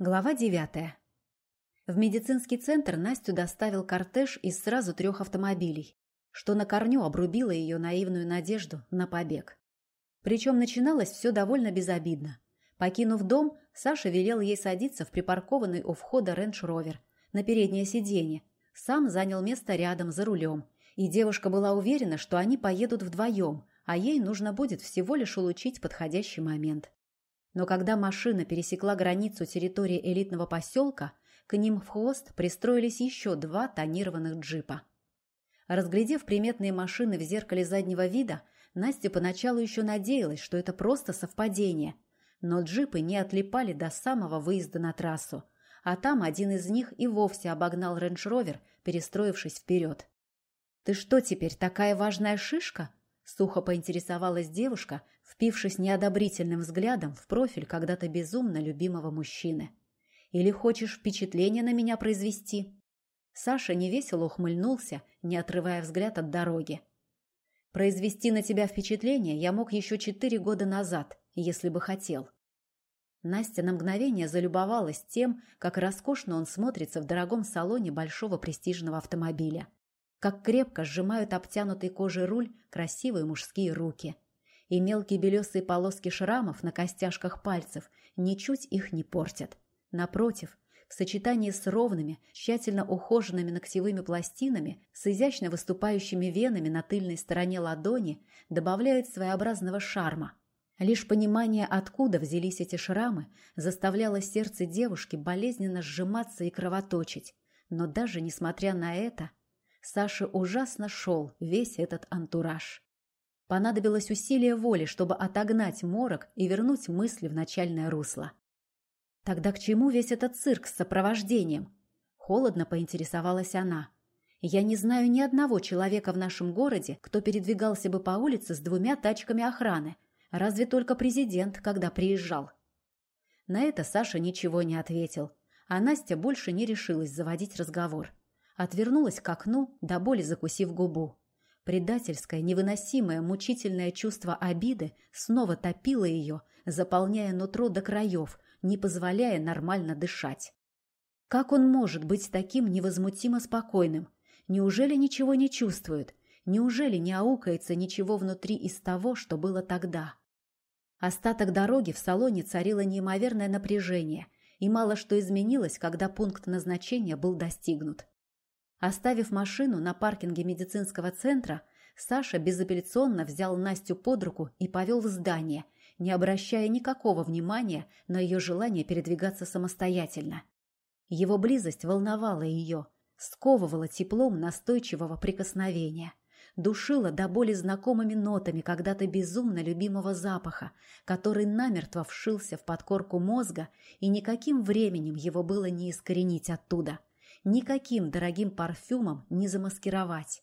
Глава девятая. В медицинский центр Настю доставил кортеж из сразу трех автомобилей, что на корню обрубило ее наивную надежду на побег. Причем начиналось все довольно безобидно. Покинув дом, Саша велел ей садиться в припаркованный у входа рейндж-ровер на переднее сиденье, сам занял место рядом за рулем, и девушка была уверена, что они поедут вдвоем, а ей нужно будет всего лишь улучить подходящий момент. Но когда машина пересекла границу территории элитного поселка, к ним в хвост пристроились еще два тонированных джипа. Разглядев приметные машины в зеркале заднего вида, Настя поначалу еще надеялась, что это просто совпадение. Но джипы не отлипали до самого выезда на трассу, а там один из них и вовсе обогнал рейндж-ровер, перестроившись вперед. «Ты что теперь, такая важная шишка?» Сухо поинтересовалась девушка, впившись неодобрительным взглядом в профиль когда-то безумно любимого мужчины. «Или хочешь впечатление на меня произвести?» Саша невесело ухмыльнулся, не отрывая взгляд от дороги. «Произвести на тебя впечатление я мог еще четыре года назад, если бы хотел». Настя на мгновение залюбовалась тем, как роскошно он смотрится в дорогом салоне большого престижного автомобиля как крепко сжимают обтянутый кожей руль красивые мужские руки. И мелкие белесые полоски шрамов на костяшках пальцев ничуть их не портят. Напротив, в сочетании с ровными, тщательно ухоженными ногтевыми пластинами с изящно выступающими венами на тыльной стороне ладони добавляют своеобразного шарма. Лишь понимание, откуда взялись эти шрамы, заставляло сердце девушки болезненно сжиматься и кровоточить. Но даже несмотря на это, Саше ужасно шел весь этот антураж. Понадобилось усилие воли, чтобы отогнать морок и вернуть мысли в начальное русло. Тогда к чему весь этот цирк с сопровождением? Холодно поинтересовалась она. Я не знаю ни одного человека в нашем городе, кто передвигался бы по улице с двумя тачками охраны. Разве только президент, когда приезжал. На это Саша ничего не ответил, а Настя больше не решилась заводить разговор. Отвернулась к окну, до боли закусив губу. Предательское, невыносимое, мучительное чувство обиды снова топило ее, заполняя нутро до краев, не позволяя нормально дышать. Как он может быть таким невозмутимо спокойным? Неужели ничего не чувствует? Неужели не аукается ничего внутри из того, что было тогда? Остаток дороги в салоне царило неимоверное напряжение, и мало что изменилось, когда пункт назначения был достигнут. Оставив машину на паркинге медицинского центра, Саша безапелляционно взял Настю под руку и повел в здание, не обращая никакого внимания на ее желание передвигаться самостоятельно. Его близость волновала ее, сковывала теплом настойчивого прикосновения, душила до боли знакомыми нотами когда-то безумно любимого запаха, который намертво вшился в подкорку мозга, и никаким временем его было не искоренить оттуда – никаким дорогим парфюмом не замаскировать.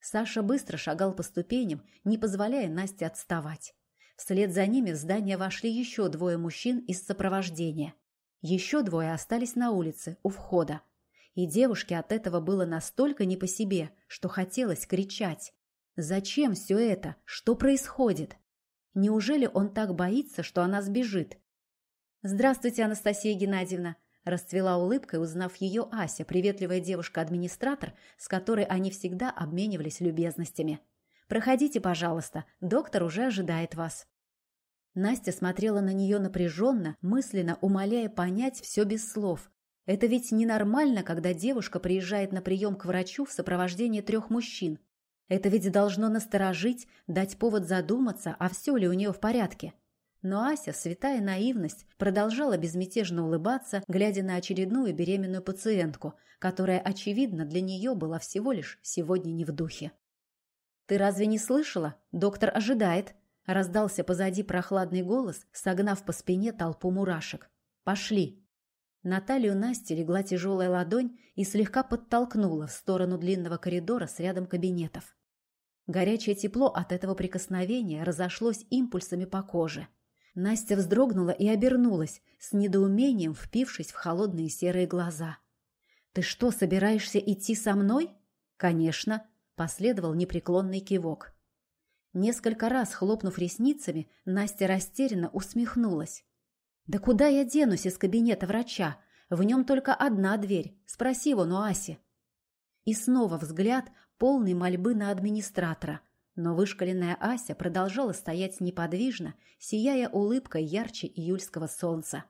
Саша быстро шагал по ступеням, не позволяя Насте отставать. Вслед за ними в здание вошли еще двое мужчин из сопровождения. Еще двое остались на улице, у входа. И девушке от этого было настолько не по себе, что хотелось кричать. «Зачем все это? Что происходит?» Неужели он так боится, что она сбежит? «Здравствуйте, Анастасия Геннадьевна!» Расцвела улыбкой, узнав ее Ася, приветливая девушка-администратор, с которой они всегда обменивались любезностями. «Проходите, пожалуйста, доктор уже ожидает вас». Настя смотрела на нее напряженно, мысленно умоляя понять все без слов. Это ведь ненормально, когда девушка приезжает на прием к врачу в сопровождении трех мужчин. Это ведь должно насторожить, дать повод задуматься, а все ли у нее в порядке. Но Ася, святая наивность, продолжала безмятежно улыбаться, глядя на очередную беременную пациентку, которая, очевидно, для нее была всего лишь сегодня не в духе. «Ты разве не слышала? Доктор ожидает!» Раздался позади прохладный голос, согнав по спине толпу мурашек. «Пошли!» На талию Насти легла тяжелая ладонь и слегка подтолкнула в сторону длинного коридора с рядом кабинетов. Горячее тепло от этого прикосновения разошлось импульсами по коже – Настя вздрогнула и обернулась, с недоумением впившись в холодные серые глаза. «Ты что, собираешься идти со мной?» «Конечно», — последовал непреклонный кивок. Несколько раз хлопнув ресницами, Настя растерянно усмехнулась. «Да куда я денусь из кабинета врача? В нем только одна дверь. Спроси вон у Аси». И снова взгляд, полный мольбы на администратора. Но вышкаленная Ася продолжала стоять неподвижно, сияя улыбкой ярче июльского солнца.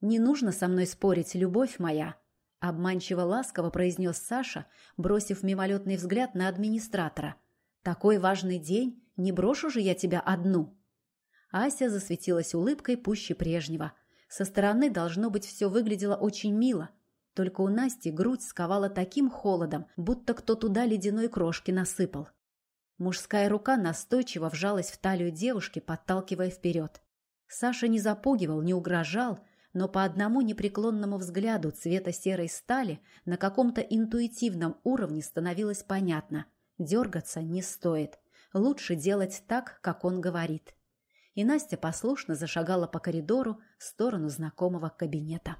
«Не нужно со мной спорить, любовь моя», — обманчиво ласково произнес Саша, бросив мимолетный взгляд на администратора. «Такой важный день, не брошу же я тебя одну». Ася засветилась улыбкой пуще прежнего. Со стороны, должно быть, все выглядело очень мило. Только у Насти грудь сковала таким холодом, будто кто туда ледяной крошки насыпал. Мужская рука настойчиво вжалась в талию девушки, подталкивая вперед. Саша не запугивал, не угрожал, но по одному непреклонному взгляду цвета серой стали на каком-то интуитивном уровне становилось понятно – дергаться не стоит. Лучше делать так, как он говорит. И Настя послушно зашагала по коридору в сторону знакомого кабинета.